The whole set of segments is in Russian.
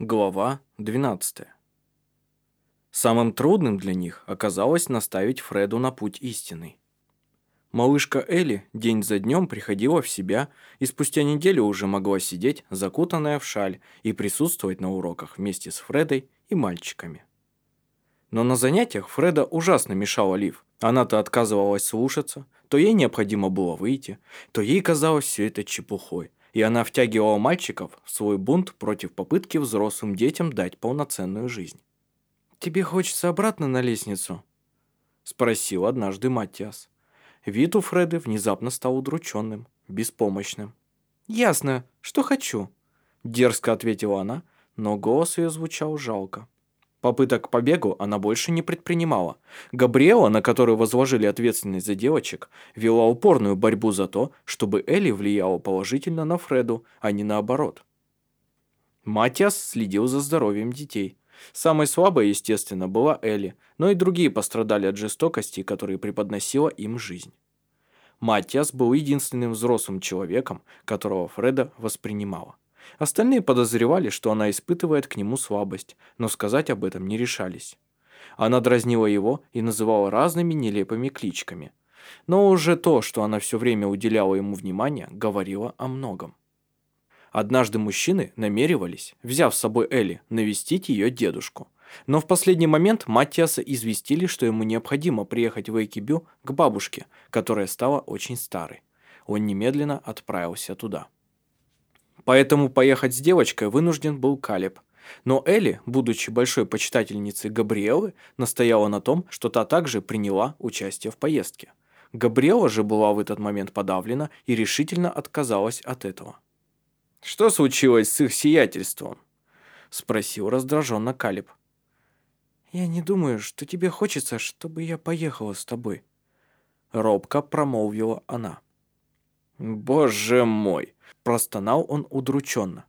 Глава 12. Самым трудным для них оказалось наставить Фреду на путь истинный. Малышка Элли день за днем приходила в себя и спустя неделю уже могла сидеть, закутанная в шаль, и присутствовать на уроках вместе с Фредой и мальчиками. Но на занятиях Фреда ужасно мешала Лив. Она то отказывалась слушаться, то ей необходимо было выйти, то ей казалось все это чепухой, и она втягивала мальчиков в свой бунт против попытки взрослым детям дать полноценную жизнь. «Тебе хочется обратно на лестницу?» – спросил однажды Матиас. Вид у Фреды внезапно стал удрученным, беспомощным. «Ясно, что хочу», – дерзко ответила она, но голос ее звучал жалко. Попыток к побегу она больше не предпринимала. Габриэла, на которую возложили ответственность за девочек, вела упорную борьбу за то, чтобы Элли влияла положительно на Фреду, а не наоборот. Матиас следил за здоровьем детей. Самой слабой, естественно, была Элли, но и другие пострадали от жестокости, которые преподносила им жизнь. Матиас был единственным взрослым человеком, которого Фреда воспринимала. Остальные подозревали, что она испытывает к нему слабость, но сказать об этом не решались. Она дразнила его и называла разными нелепыми кличками. Но уже то, что она все время уделяла ему внимание, говорило о многом. Однажды мужчины намеревались, взяв с собой Элли, навестить ее дедушку. Но в последний момент Маттиаса известили, что ему необходимо приехать в Эйкибю к бабушке, которая стала очень старой. Он немедленно отправился туда. Поэтому поехать с девочкой вынужден был Калеб. Но Элли, будучи большой почитательницей Габриэлы, настояла на том, что та также приняла участие в поездке. Габриэла же была в этот момент подавлена и решительно отказалась от этого. «Что случилось с их сиятельством?» – спросил раздраженно Калиб. «Я не думаю, что тебе хочется, чтобы я поехала с тобой», – робко промолвила она. «Боже мой!» – простонал он удрученно.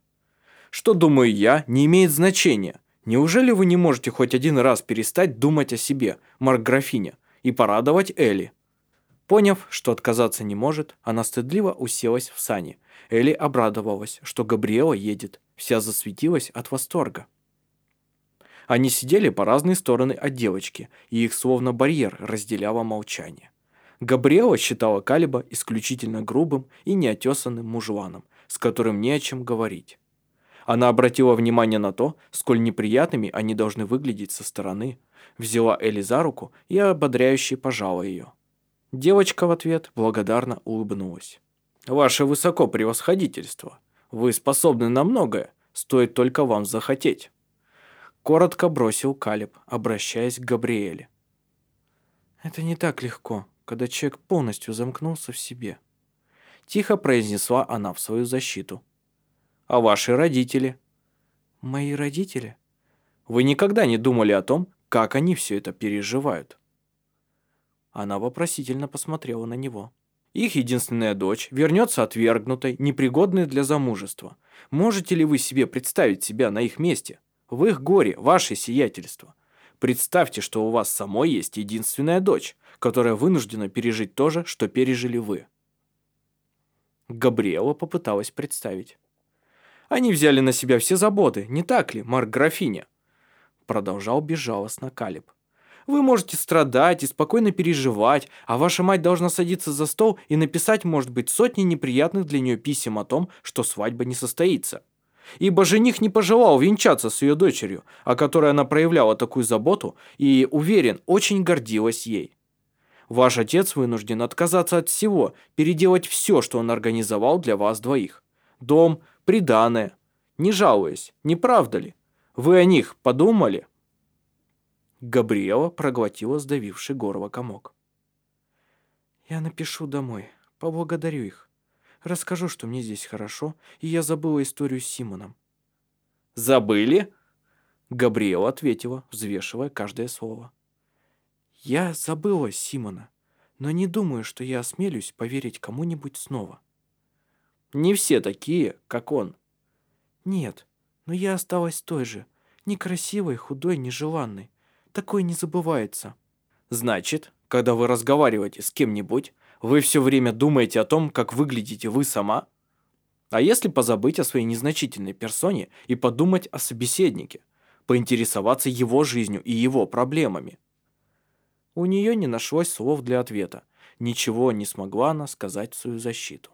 «Что думаю я, не имеет значения. Неужели вы не можете хоть один раз перестать думать о себе, Марк-графиня, и порадовать Элли?» Поняв, что отказаться не может, она стыдливо уселась в сани. Элли обрадовалась, что Габриэла едет, вся засветилась от восторга. Они сидели по разные стороны от девочки, и их словно барьер разделяло молчание. Габриэла считала Калиба исключительно грубым и неотесанным мужланом, с которым не о чем говорить. Она обратила внимание на то, сколь неприятными они должны выглядеть со стороны, взяла Элли за руку и ободряюще пожала ее. Девочка в ответ благодарно улыбнулась. «Ваше высокопревосходительство, вы способны на многое, стоит только вам захотеть». Коротко бросил Калиб, обращаясь к Габриэле. «Это не так легко», когда человек полностью замкнулся в себе. Тихо произнесла она в свою защиту. «А ваши родители?» «Мои родители?» «Вы никогда не думали о том, как они все это переживают?» Она вопросительно посмотрела на него. Их единственная дочь вернется отвергнутой, непригодной для замужества. Можете ли вы себе представить себя на их месте? В их горе, ваше сиятельство. Представьте, что у вас самой есть единственная дочь, которая вынуждена пережить то же, что пережили вы. Габриэла попыталась представить. Они взяли на себя все заботы, не так ли, Марк-графиня? Продолжал безжалостно Калиб. Вы можете страдать и спокойно переживать, а ваша мать должна садиться за стол и написать, может быть, сотни неприятных для нее писем о том, что свадьба не состоится. Ибо жених не пожелал венчаться с ее дочерью, о которой она проявляла такую заботу и, уверен, очень гордилась ей. Ваш отец вынужден отказаться от всего, переделать все, что он организовал для вас двоих. Дом, приданое. Не жалуясь, не правда ли? Вы о них подумали?» Габриэла проглотила сдавивший горло комок. «Я напишу домой, поблагодарю их. Расскажу, что мне здесь хорошо, и я забыла историю с Симоном». «Забыли?» Габриэла ответила, взвешивая каждое слово. Я забыла Симона, но не думаю, что я осмелюсь поверить кому-нибудь снова. Не все такие, как он. Нет, но я осталась той же, некрасивой, худой, нежеланной. Такой не забывается. Значит, когда вы разговариваете с кем-нибудь, вы все время думаете о том, как выглядите вы сама? А если позабыть о своей незначительной персоне и подумать о собеседнике, поинтересоваться его жизнью и его проблемами? У нее не нашлось слов для ответа. Ничего не смогла она сказать в свою защиту.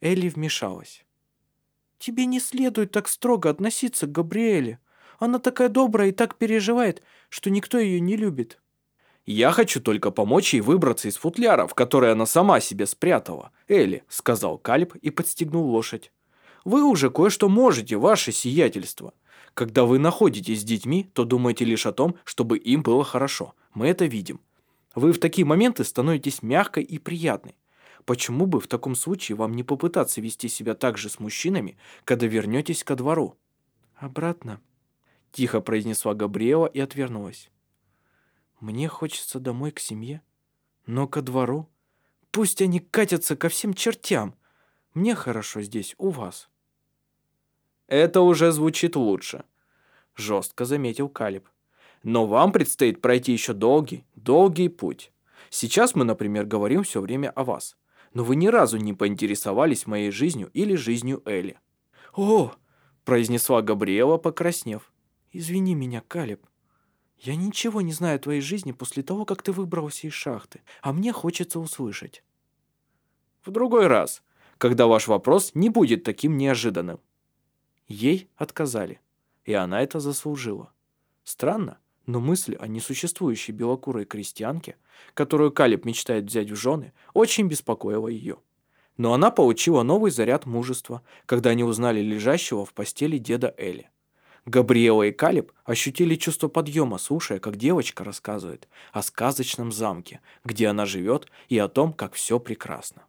Элли вмешалась. «Тебе не следует так строго относиться к Габриэле. Она такая добрая и так переживает, что никто ее не любит». «Я хочу только помочь ей выбраться из футляра, в который она сама себе спрятала. Элли», — сказал Кальп и подстегнул лошадь. «Вы уже кое-что можете, ваше сиятельство. Когда вы находитесь с детьми, то думаете лишь о том, чтобы им было хорошо. Мы это видим. Вы в такие моменты становитесь мягкой и приятной. Почему бы в таком случае вам не попытаться вести себя так же с мужчинами, когда вернетесь ко двору?» «Обратно», — тихо произнесла Габриэла и отвернулась. Мне хочется домой к семье, но ко двору. Пусть они катятся ко всем чертям. Мне хорошо здесь, у вас. Это уже звучит лучше, жестко заметил Калиб. Но вам предстоит пройти еще долгий, долгий путь. Сейчас мы, например, говорим все время о вас. Но вы ни разу не поинтересовались моей жизнью или жизнью Элли. «О!» – произнесла Габриэла, покраснев. «Извини меня, Калиб. «Я ничего не знаю о твоей жизни после того, как ты выбрался из шахты, а мне хочется услышать». «В другой раз, когда ваш вопрос не будет таким неожиданным». Ей отказали, и она это заслужила. Странно, но мысль о несуществующей белокурой крестьянке, которую Калиб мечтает взять в жены, очень беспокоила ее. Но она получила новый заряд мужества, когда они узнали лежащего в постели деда Эли. Габриэла и Калиб ощутили чувство подъема, слушая, как девочка рассказывает о сказочном замке, где она живет, и о том, как все прекрасно.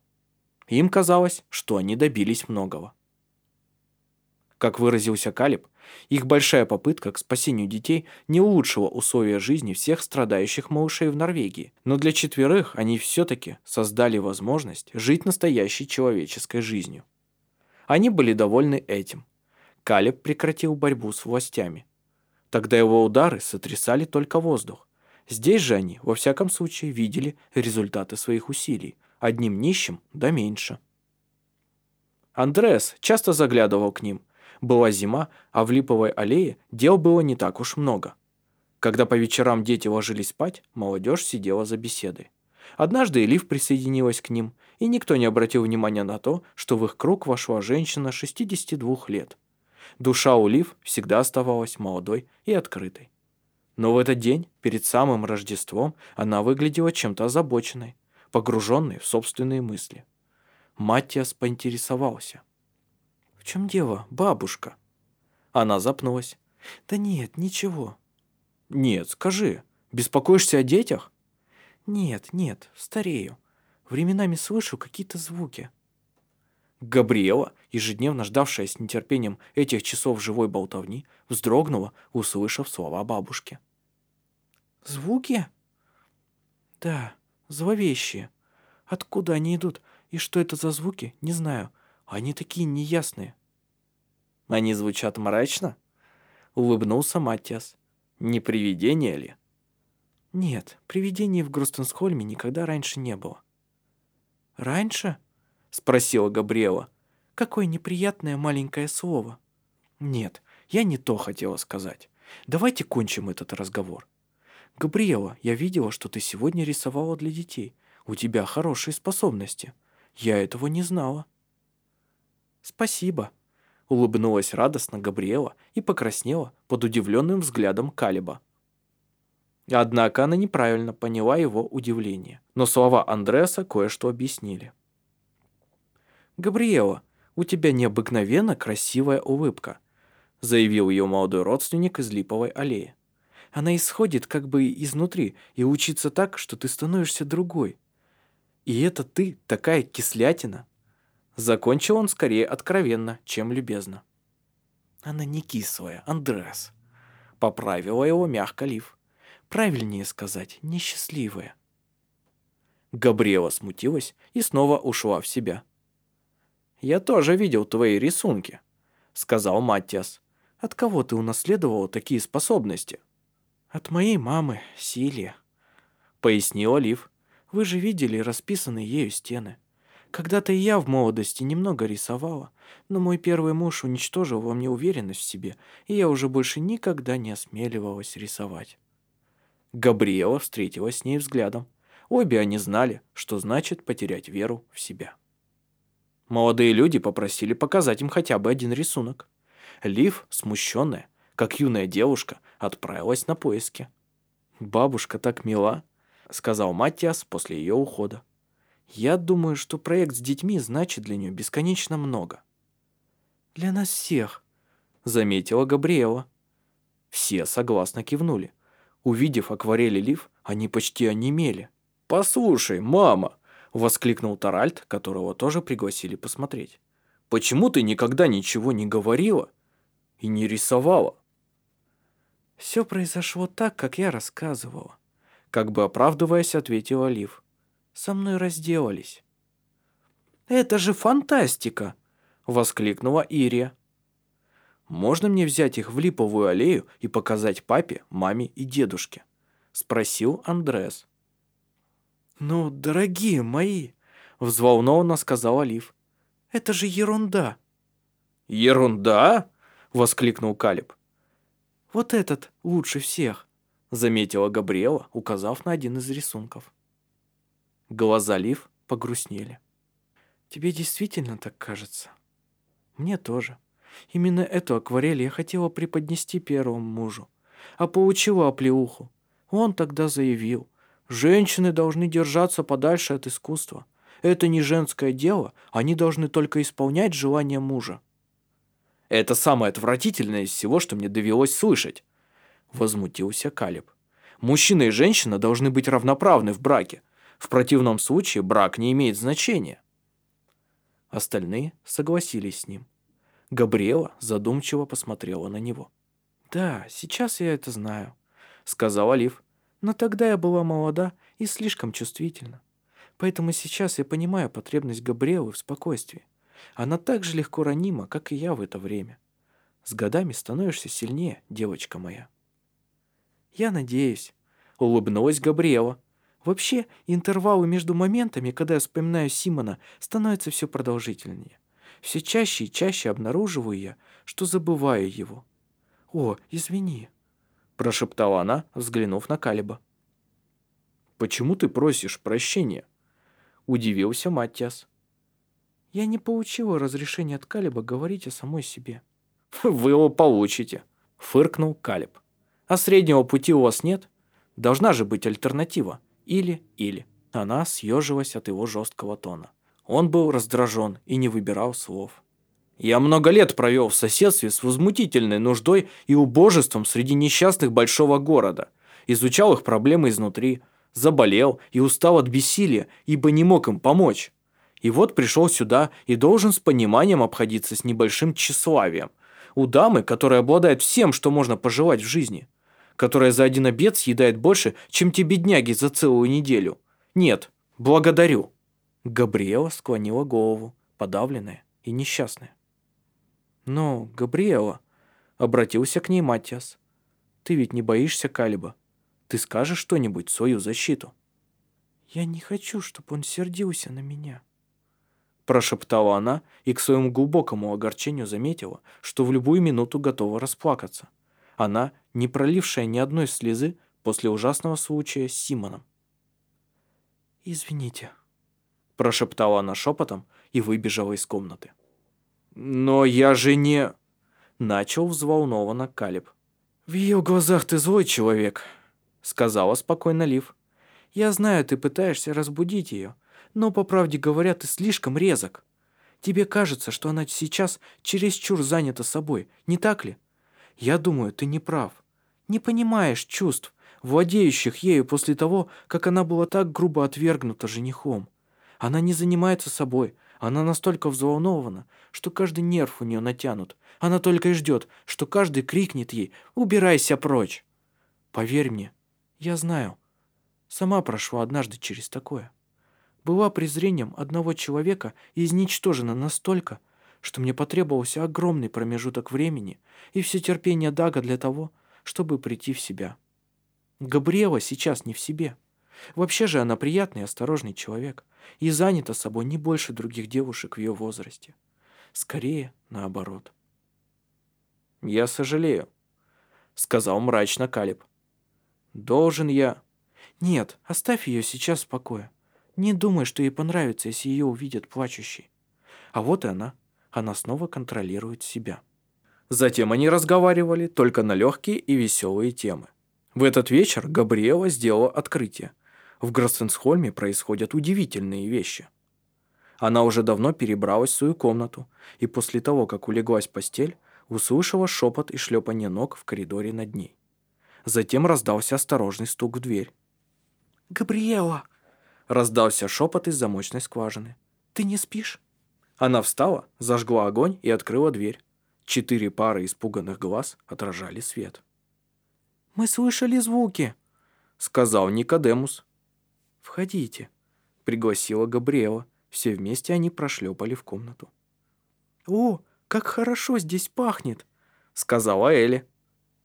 Им казалось, что они добились многого. Как выразился Калиб, их большая попытка к спасению детей не улучшила условия жизни всех страдающих малышей в Норвегии, но для четверых они все-таки создали возможность жить настоящей человеческой жизнью. Они были довольны этим – Калеб прекратил борьбу с властями. Тогда его удары сотрясали только воздух. Здесь же они, во всяком случае, видели результаты своих усилий. Одним нищим да меньше. Андреас часто заглядывал к ним. Была зима, а в Липовой аллее дел было не так уж много. Когда по вечерам дети ложились спать, молодежь сидела за беседой. Однажды Элиф присоединилась к ним, и никто не обратил внимания на то, что в их круг вошла женщина 62 лет. Душа Улив всегда оставалась молодой и открытой. Но в этот день, перед самым Рождеством, она выглядела чем-то озабоченной, погруженной в собственные мысли. Маттиас поинтересовался. «В чем дело, бабушка?» Она запнулась. «Да нет, ничего». «Нет, скажи, беспокоишься о детях?» «Нет, нет, старею. Временами слышу какие-то звуки». Габриэла, ежедневно ждавшая с нетерпением этих часов живой болтовни, вздрогнула, услышав слова бабушки. «Звуки?» «Да, зловещие. Откуда они идут и что это за звуки, не знаю. Они такие неясные». «Они звучат мрачно?» — улыбнулся Матиас. «Не привидение ли?» «Нет, привидений в Грустенсхольме никогда раньше не было». «Раньше?» Спросила Габриэла. Какое неприятное маленькое слово. Нет, я не то хотела сказать. Давайте кончим этот разговор. Габриэла, я видела, что ты сегодня рисовала для детей. У тебя хорошие способности. Я этого не знала. Спасибо. Улыбнулась радостно Габриэла и покраснела под удивленным взглядом Калиба. Однако она неправильно поняла его удивление. Но слова Андреаса кое-что объяснили. «Габриэла, у тебя необыкновенно красивая улыбка», заявил ее молодой родственник из Липовой аллеи. «Она исходит как бы изнутри и учится так, что ты становишься другой. И это ты такая кислятина». Закончил он скорее откровенно, чем любезно. «Она не кислая, Андрес», — поправила его мягко Лив. «Правильнее сказать, несчастливая». Габриэла смутилась и снова ушла в себя. «Я тоже видел твои рисунки», — сказал Маттиас. «От кого ты унаследовал такие способности?» «От моей мамы, Силия», — пояснил Олив. «Вы же видели расписанные ею стены. Когда-то и я в молодости немного рисовала, но мой первый муж уничтожил во мне уверенность в себе, и я уже больше никогда не осмеливалась рисовать. Габриэла встретилась с ней взглядом. Обе они знали, что значит потерять веру в себя. Молодые люди попросили показать им хотя бы один рисунок. Лив, смущенная, как юная девушка, отправилась на поиски. «Бабушка так мила», — сказал Матиас после ее ухода. «Я думаю, что проект с детьми значит для нее бесконечно много». «Для нас всех», — заметила Габриэла. Все согласно кивнули. Увидев акварели Лив, они почти онемели. «Послушай, мама!» — воскликнул Таральд, которого тоже пригласили посмотреть. «Почему ты никогда ничего не говорила и не рисовала?» «Все произошло так, как я рассказывала», — как бы оправдываясь, ответила Лив. «Со мной разделались». «Это же фантастика!» — воскликнула Ирия. «Можно мне взять их в липовую аллею и показать папе, маме и дедушке?» — спросил Андрес. «Ну, дорогие мои!» — взволнованно сказал Олив. «Это же ерунда!» «Ерунда?» — воскликнул Калиб. «Вот этот лучше всех», — заметила Габриэла, указав на один из рисунков. Глаза Лив погрустнели. «Тебе действительно так кажется?» «Мне тоже», Именно эту акварель я хотела преподнести первому мужу, а получила оплеуху. Он тогда заявил, женщины должны держаться подальше от искусства. Это не женское дело, они должны только исполнять желания мужа. Это самое отвратительное из всего, что мне довелось слышать. Возмутился Калиб. Мужчина и женщина должны быть равноправны в браке. В противном случае брак не имеет значения. Остальные согласились с ним. Габриэла задумчиво посмотрела на него. «Да, сейчас я это знаю», — сказал Олив. «Но тогда я была молода и слишком чувствительна. Поэтому сейчас я понимаю потребность Габриэлы в спокойствии. Она так же легко ранима, как и я в это время. С годами становишься сильнее, девочка моя». «Я надеюсь», — улыбнулась Габриэла. «Вообще, интервалы между моментами, когда я вспоминаю Симона, становятся все продолжительнее. Все чаще и чаще обнаруживаю я, что забываю его. «О, извини», – прошептала она, взглянув на Калиба. «Почему ты просишь прощения?» – удивился Маттиас. «Я не получила разрешения от Калиба говорить о самой себе». «Вы его получите», – фыркнул Калиб. «А среднего пути у вас нет? Должна же быть альтернатива. Или-или». Она съежилась от его жесткого тона. Он был раздражен и не выбирал слов. «Я много лет провел в соседстве с возмутительной нуждой и убожеством среди несчастных большого города. Изучал их проблемы изнутри, заболел и устал от бессилия, ибо не мог им помочь. И вот пришел сюда и должен с пониманием обходиться с небольшим тщеславием. У дамы, которая обладает всем, что можно пожелать в жизни. Которая за один обед съедает больше, чем те бедняги за целую неделю. Нет, благодарю. Габриэла склонила голову, подавленная и несчастная. «Но, Габриэла», — обратился к ней Матиас, — «ты ведь не боишься Калиба? Ты скажешь что-нибудь в свою защиту?» «Я не хочу, чтобы он сердился на меня», — прошептала она и к своему глубокому огорчению заметила, что в любую минуту готова расплакаться. Она, не пролившая ни одной слезы после ужасного случая с Симоном. «Извините», прошептала она шепотом и выбежала из комнаты. «Но я же не...» Начал взволнованно Калиб. «В ее глазах ты злой человек», — сказала спокойно Лив. «Я знаю, ты пытаешься разбудить ее, но, по правде говоря, ты слишком резок. Тебе кажется, что она сейчас чересчур занята собой, не так ли? Я думаю, ты не прав. Не понимаешь чувств, владеющих ею после того, как она была так грубо отвергнута женихом. Она не занимается собой. Она настолько взволнована, что каждый нерв у нее натянут. Она только и ждет, что каждый крикнет ей «Убирайся прочь!». Поверь мне, я знаю. Сама прошла однажды через такое. Была презрением одного человека и изничтожена настолько, что мне потребовался огромный промежуток времени и все терпение Дага для того, чтобы прийти в себя. Габриэла сейчас не в себе. Вообще же она приятный и осторожный человек. И занята собой не больше других девушек в ее возрасте. Скорее, наоборот. «Я сожалею», — сказал мрачно Калиб. «Должен я...» «Нет, оставь ее сейчас в покое. Не думай, что ей понравится, если ее увидят плачущей. А вот и она. Она снова контролирует себя». Затем они разговаривали только на легкие и веселые темы. В этот вечер Габриэла сделала открытие. В Гроссенсхольме происходят удивительные вещи. Она уже давно перебралась в свою комнату, и после того, как улеглась в постель, услышала шепот и шлепание ног в коридоре над ней. Затем раздался осторожный стук в дверь. «Габриэла!» Раздался шепот из замочной скважины. «Ты не спишь?» Она встала, зажгла огонь и открыла дверь. Четыре пары испуганных глаз отражали свет. «Мы слышали звуки», — сказал Никодемус. «Входите», — пригласила Габриэла. Все вместе они прошлепали в комнату. «О, как хорошо здесь пахнет», — сказала Элли.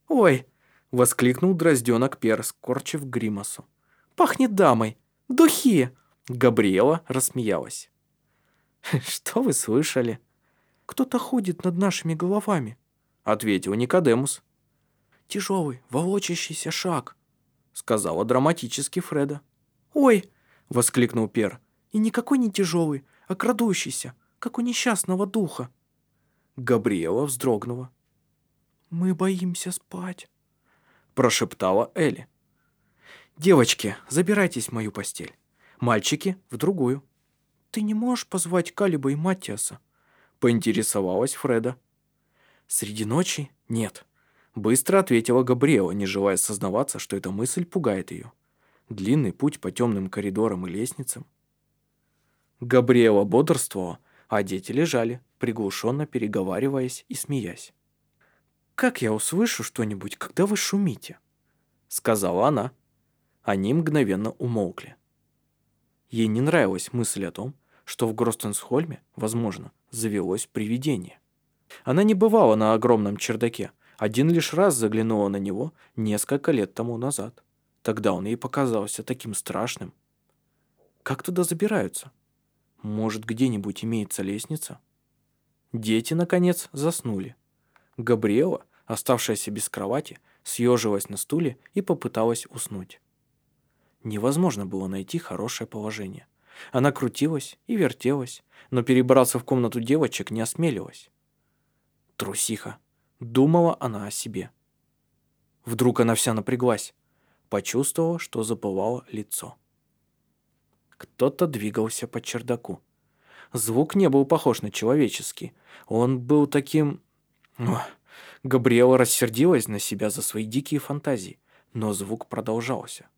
«Ой», — воскликнул дрозденок Пер, скорчив гримасу. «Пахнет дамой! Духи!» Габриэла рассмеялась. «Что вы слышали?» «Кто-то ходит над нашими головами», — ответил Никодемус. «Тяжелый, волочащийся шаг», — сказала драматически Фреда. «Ой!» — воскликнул Пер. «И никакой не тяжелый, а крадущийся, как у несчастного духа». Габриэла вздрогнула. «Мы боимся спать», — прошептала Элли. «Девочки, забирайтесь в мою постель. Мальчики — в другую». «Ты не можешь позвать Калиба и Матиаса?» — поинтересовалась Фреда. «Среди ночи нет», — быстро ответила Габриэла, не желая сознаваться, что эта мысль пугает ее. Длинный путь по темным коридорам и лестницам. Габриэла бодрствовала, а дети лежали, приглушенно переговариваясь и смеясь. «Как я услышу что-нибудь, когда вы шумите?» — сказала она. Они мгновенно умолкли. Ей не нравилась мысль о том, что в Гростенсхольме, возможно, завелось привидение. Она не бывала на огромном чердаке, один лишь раз заглянула на него несколько лет тому назад. Тогда он ей показался таким страшным. Как туда забираются? Может, где-нибудь имеется лестница? Дети, наконец, заснули. Габриэла, оставшаяся без кровати, съежилась на стуле и попыталась уснуть. Невозможно было найти хорошее положение. Она крутилась и вертелась, но перебраться в комнату девочек не осмелилась. Трусиха. Думала она о себе. Вдруг она вся напряглась. Почувствовала, что запылало лицо. Кто-то двигался по чердаку. Звук не был похож на человеческий. Он был таким... Ох. Габриэла рассердилась на себя за свои дикие фантазии, но звук продолжался.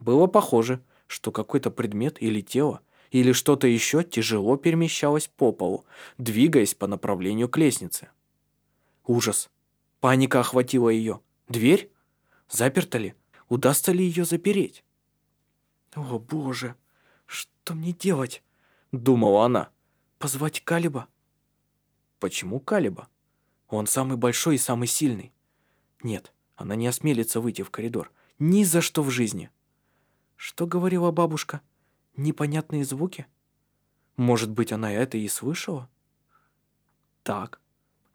Было похоже, что какой-то предмет или тело, или что-то еще тяжело перемещалось по полу, двигаясь по направлению к лестнице. Ужас. Паника охватила ее. Дверь? Заперта ли? Удастся ли ее запереть? «О, боже, что мне делать?» Думала она. «Позвать Калиба?» Почему Калиба? Он самый большой и самый сильный. Нет, она не осмелится выйти в коридор. Ни за что в жизни. Что говорила бабушка? Непонятные звуки? Может быть, она это и слышала? Так.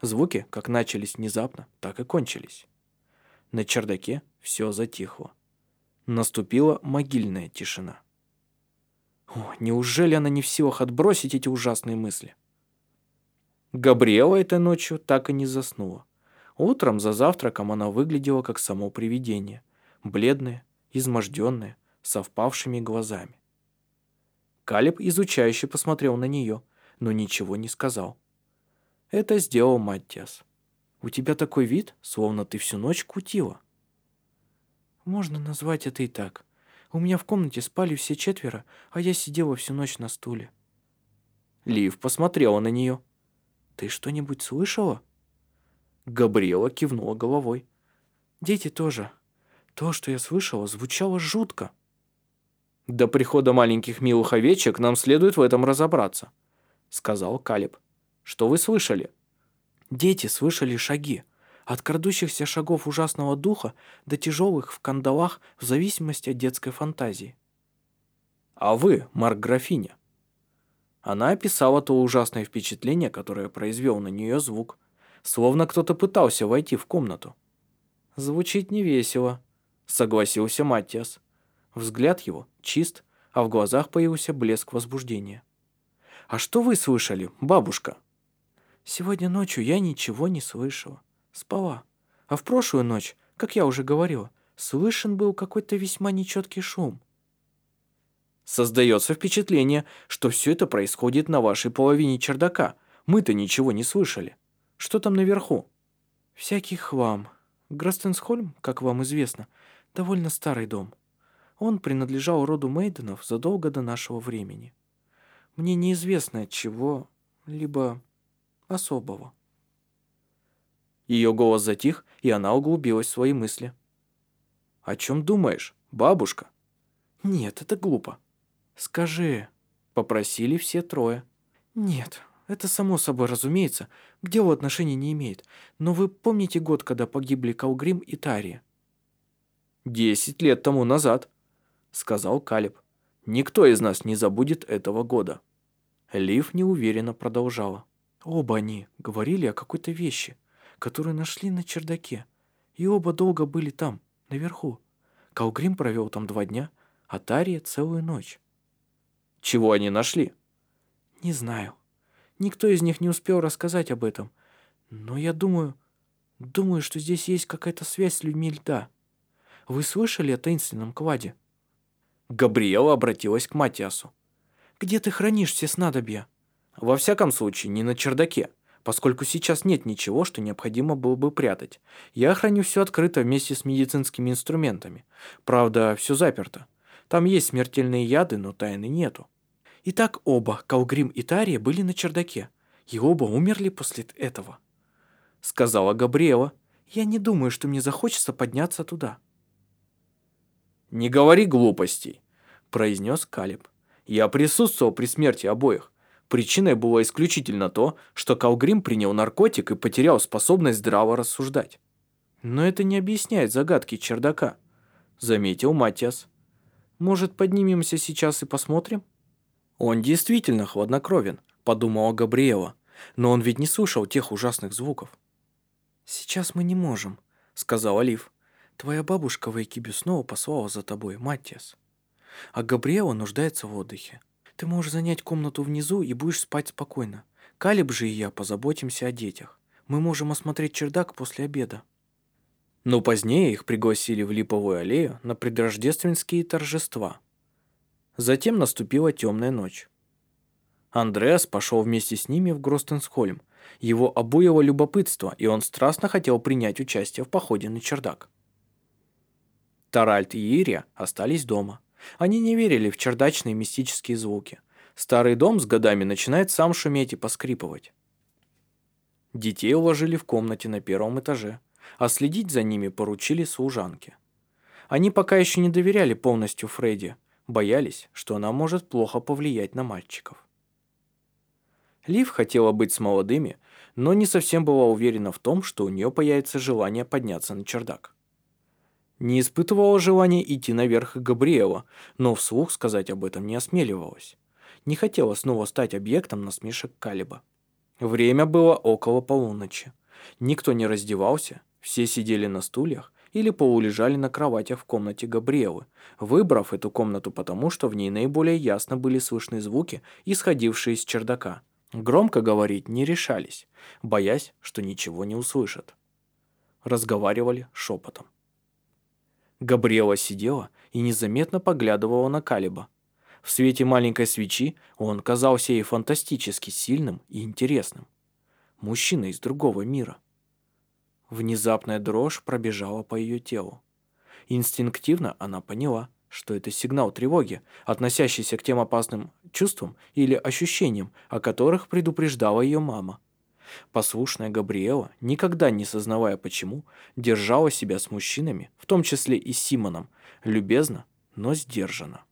Звуки, как начались внезапно, так и кончились. На чердаке все затихло. Наступила могильная тишина. О, неужели она не в силах отбросить эти ужасные мысли? Габриэла этой ночью так и не заснула. Утром за завтраком она выглядела как само привидение. Бледная, изможденная, со впавшими глазами. Калиб изучающе посмотрел на нее, но ничего не сказал. Это сделал Маттиас. «У тебя такой вид, словно ты всю ночь кутила». «Можно назвать это и так. У меня в комнате спали все четверо, а я сидела всю ночь на стуле». Лив посмотрела на нее. «Ты что-нибудь слышала?» Габриэла кивнула головой. «Дети тоже. То, что я слышала, звучало жутко». «До прихода маленьких милых овечек нам следует в этом разобраться», — сказал Калиб. «Что вы слышали?» Дети слышали шаги. От крадущихся шагов ужасного духа до тяжелых в кандалах в зависимости от детской фантазии. А вы, Марк-графиня?» Она описала то ужасное впечатление, которое произвел на нее звук, словно кто-то пытался войти в комнату. «Звучит невесело», — согласился Маттиас. Взгляд его чист, а в глазах появился блеск возбуждения. «А что вы слышали, бабушка?» «Сегодня ночью я ничего не слышала. Спала. А в прошлую ночь, как я уже говорила, слышен был какой-то весьма нечеткий шум. Создается впечатление, что все это происходит на вашей половине чердака. Мы-то ничего не слышали. Что там наверху? Всякий хлам. Грастенсхольм, как вам известно, довольно старый дом. Он принадлежал роду Мейденов задолго до нашего времени. Мне неизвестно от чего, либо особого. Ее голос затих, и она углубилась в свои мысли. «О чем думаешь, бабушка?» «Нет, это глупо. «Скажи», — попросили все трое. «Нет, это само собой разумеется, к делу отношения не имеет. Но вы помните год, когда погибли Калгрим и Тария?» «Десять лет тому назад», — сказал Калиб. «Никто из нас не забудет этого года». Лив неуверенно продолжала. «Оба они говорили о какой-то вещи, которую нашли на чердаке, и оба долго были там, наверху. Калгрим провел там два дня, а Тария целую ночь. Чего они нашли? Не знаю. Никто из них не успел рассказать об этом. Но я думаю... Думаю, что здесь есть какая-то связь с людьми льда. Вы слышали о таинственном кладе? Габриэла обратилась к Матиасу. «Где ты хранишь все снадобья?» «Во всяком случае, не на чердаке, поскольку сейчас нет ничего, что необходимо было бы прятать. Я храню все открыто вместе с медицинскими инструментами. Правда, все заперто. Там есть смертельные яды, но тайны нету. Итак, оба, Калгрим и Тария, были на чердаке. И оба умерли после этого. Сказала Габриэла. Я не думаю, что мне захочется подняться туда. «Не говори глупостей», – произнес Калиб. «Я присутствовал при смерти обоих. Причиной было исключительно то, что Калгрим принял наркотик и потерял способность здраво рассуждать. Но это не объясняет загадки чердака», – заметил Матиас. «Может, поднимемся сейчас и посмотрим?» «Он действительно хладнокровен», — подумала Габриэла, «но он ведь не слышал тех ужасных звуков». «Сейчас мы не можем», — сказал Олив. «Твоя бабушка в Экибю снова послала за тобой, Маттиас. А Габриэла нуждается в отдыхе. Ты можешь занять комнату внизу и будешь спать спокойно. Калиб же и я позаботимся о детях. Мы можем осмотреть чердак после обеда». Но позднее их пригласили в Липовую аллею на предрождественские торжества – Затем наступила темная ночь. Андреас пошел вместе с ними в Гростенсхольм. Его обуяло любопытство, и он страстно хотел принять участие в походе на чердак. Таральт и Ирия остались дома. Они не верили в чердачные мистические звуки. Старый дом с годами начинает сам шуметь и поскрипывать. Детей уложили в комнате на первом этаже, а следить за ними поручили служанке. Они пока еще не доверяли полностью Фредди, боялись, что она может плохо повлиять на мальчиков. Лив хотела быть с молодыми, но не совсем была уверена в том, что у нее появится желание подняться на чердак. Не испытывала желания идти наверх Габриэла, но вслух сказать об этом не осмеливалась. Не хотела снова стать объектом насмешек Калиба. Время было около полуночи. Никто не раздевался, все сидели на стульях или полулежали на кроватях в комнате Габриэлы, выбрав эту комнату потому, что в ней наиболее ясно были слышны звуки, исходившие из чердака. Громко говорить не решались, боясь, что ничего не услышат. Разговаривали шепотом. Габриэла сидела и незаметно поглядывала на Калиба. В свете маленькой свечи он казался ей фантастически сильным и интересным. Мужчина из другого мира. Внезапная дрожь пробежала по ее телу. Инстинктивно она поняла, что это сигнал тревоги, относящийся к тем опасным чувствам или ощущениям, о которых предупреждала ее мама. Послушная Габриэла, никогда не сознавая почему, держала себя с мужчинами, в том числе и с Симоном, любезно, но сдержанно.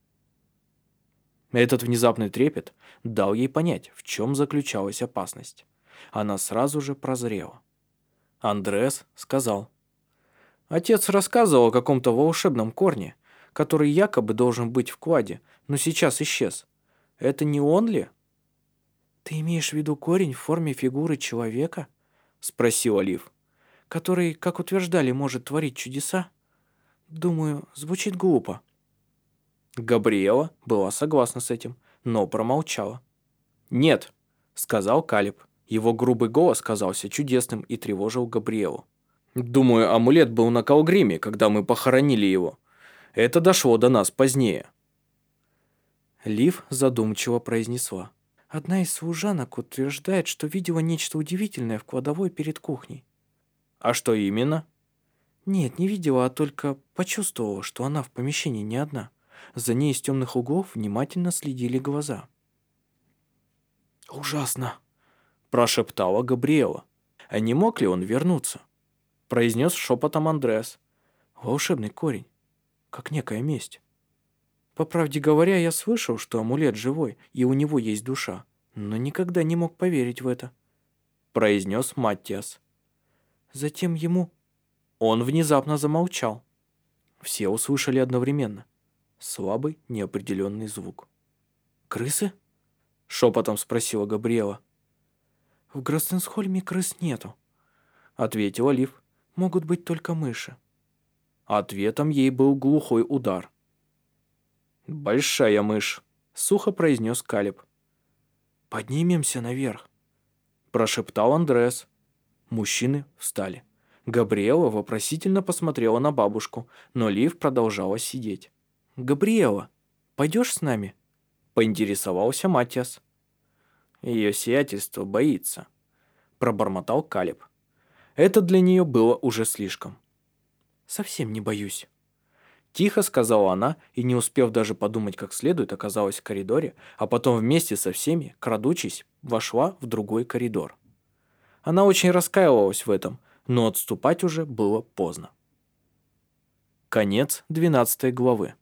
Этот внезапный трепет дал ей понять, в чем заключалась опасность. Она сразу же прозрела. Андрес сказал. Отец рассказывал о каком-то волшебном корне, который якобы должен быть в кладе, но сейчас исчез. Это не он ли?» «Ты имеешь в виду корень в форме фигуры человека?» — спросил Олив. «Который, как утверждали, может творить чудеса? Думаю, звучит глупо». Габриэла была согласна с этим, но промолчала. «Нет», — сказал Калиб. Его грубый голос казался чудесным и тревожил Габриэлу. «Думаю, амулет был на Калгриме, когда мы похоронили его. Это дошло до нас позднее». Лив задумчиво произнесла. Одна из служанок утверждает, что видела нечто удивительное в кладовой перед кухней. А что именно? Нет, не видела, а только почувствовала, что она в помещении не одна. За ней из темных углов внимательно следили глаза. «Ужасно!» – прошептала Габриэла. «А не мог ли он вернуться?» – произнес шепотом Андреас. «Волшебный корень, как некая месть». По правде говоря, я слышал, что амулет живой, и у него есть душа, но никогда не мог поверить в это», — произнес Маттиас. Затем ему... Он внезапно замолчал. Все услышали одновременно. Слабый, неопределенный звук. «Крысы?» — шепотом спросила Габриэла. «В Гростенсхольме крыс нету», — ответил Олив. «Могут быть только мыши». Ответом ей был глухой удар. «Большая мышь», — сухо произнес Калиб. «Поднимемся наверх», — прошептал Андрес. Мужчины встали. Габриэла вопросительно посмотрела на бабушку, но Лив продолжала сидеть. «Габриэла, пойдешь с нами?» — поинтересовался Матиас. «Ее сиятельство боится», — пробормотал Калиб. Это для нее было уже слишком. «Совсем не боюсь». Тихо сказала она, и не успев даже подумать как следует, оказалась в коридоре, а потом вместе со всеми, крадучись, вошла в другой коридор. Она очень раскаивалась в этом, но отступать уже было поздно. Конец 12 главы.